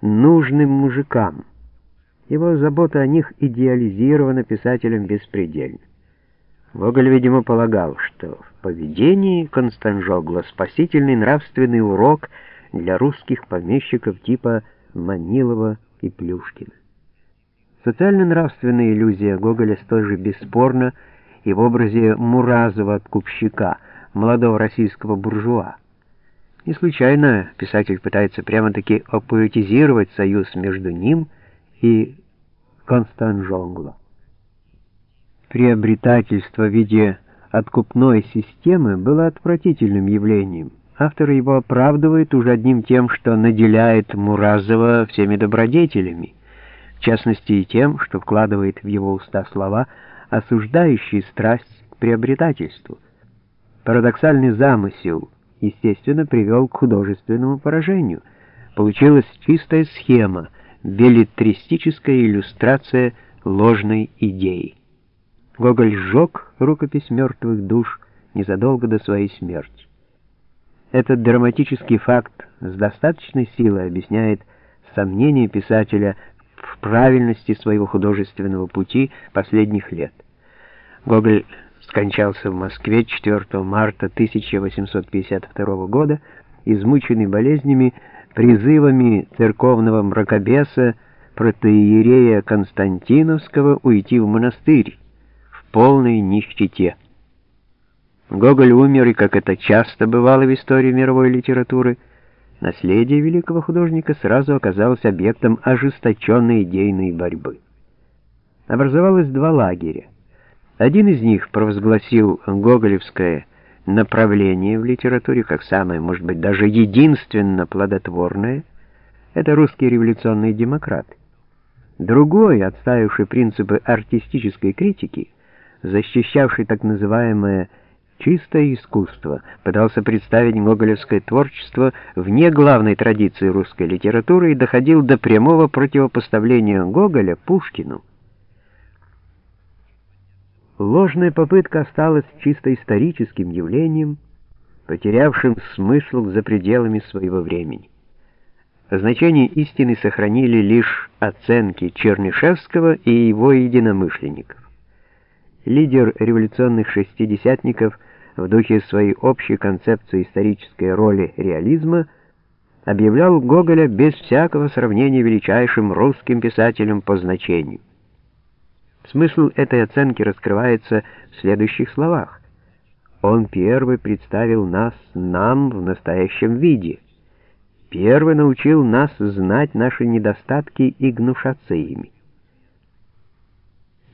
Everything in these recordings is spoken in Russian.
нужным мужикам. Его забота о них идеализирована писателем беспредельно. Гоголь, видимо, полагал, что в поведении Констанжогла спасительный нравственный урок для русских помещиков типа Манилова и Плюшкина. Социально-нравственная иллюзия Гоголя столь же бесспорна и в образе Муразова-откупщика, молодого российского буржуа. Не случайно писатель пытается прямо-таки опоэтизировать союз между ним и Констанжогло. Приобретательство в виде откупной системы было отвратительным явлением. Автор его оправдывает уже одним тем, что наделяет Муразова всеми добродетелями, в частности и тем, что вкладывает в его уста слова, осуждающие страсть к приобретательству. Парадоксальный замысел, естественно, привел к художественному поражению. Получилась чистая схема, беллетристическая иллюстрация ложной идеи. Гоголь сжег рукопись мертвых душ незадолго до своей смерти. Этот драматический факт с достаточной силой объясняет сомнение писателя в правильности своего художественного пути последних лет. Гоголь скончался в Москве 4 марта 1852 года, измученный болезнями, призывами церковного мракобеса протоиерея Константиновского уйти в монастырь, полной нищете. Гоголь умер, и, как это часто бывало в истории мировой литературы, наследие великого художника сразу оказалось объектом ожесточенной идейной борьбы. Образовалось два лагеря. Один из них провозгласил гоголевское направление в литературе как самое, может быть, даже единственно плодотворное. Это русские революционные демократы. Другой, отставивший принципы артистической критики, защищавший так называемое чистое искусство, пытался представить гоголевское творчество вне главной традиции русской литературы и доходил до прямого противопоставления Гоголя Пушкину. Ложная попытка осталась чисто историческим явлением, потерявшим смысл за пределами своего времени. Значение истины сохранили лишь оценки Чернышевского и его единомышленников лидер революционных шестидесятников в духе своей общей концепции исторической роли реализма объявлял Гоголя без всякого сравнения величайшим русским писателем по значению. Смысл этой оценки раскрывается в следующих словах. Он первый представил нас нам в настоящем виде. Первый научил нас знать наши недостатки и гнушаться ими.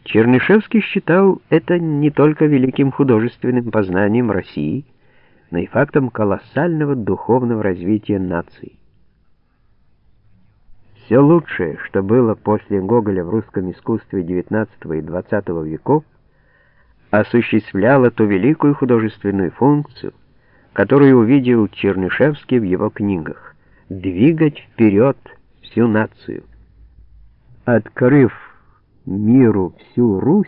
Чернышевский считал это не только великим художественным познанием России, но и фактом колоссального духовного развития нации. Все лучшее, что было после Гоголя в русском искусстве XIX и XX веков, осуществляло ту великую художественную функцию, которую увидел Чернышевский в его книгах — двигать вперед всю нацию. Открыв миру всю Русь,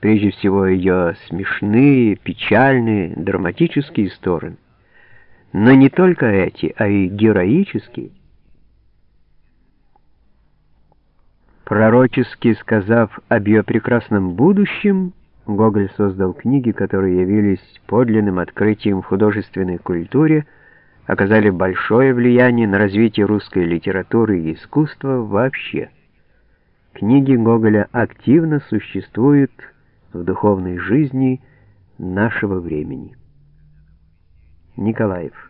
прежде всего ее смешные, печальные, драматические стороны, но не только эти, а и героические. Пророчески сказав об ее прекрасном будущем, Гоголь создал книги, которые явились подлинным открытием в художественной культуре, оказали большое влияние на развитие русской литературы и искусства вообще. Книги Гоголя активно существуют в духовной жизни нашего времени. Николаев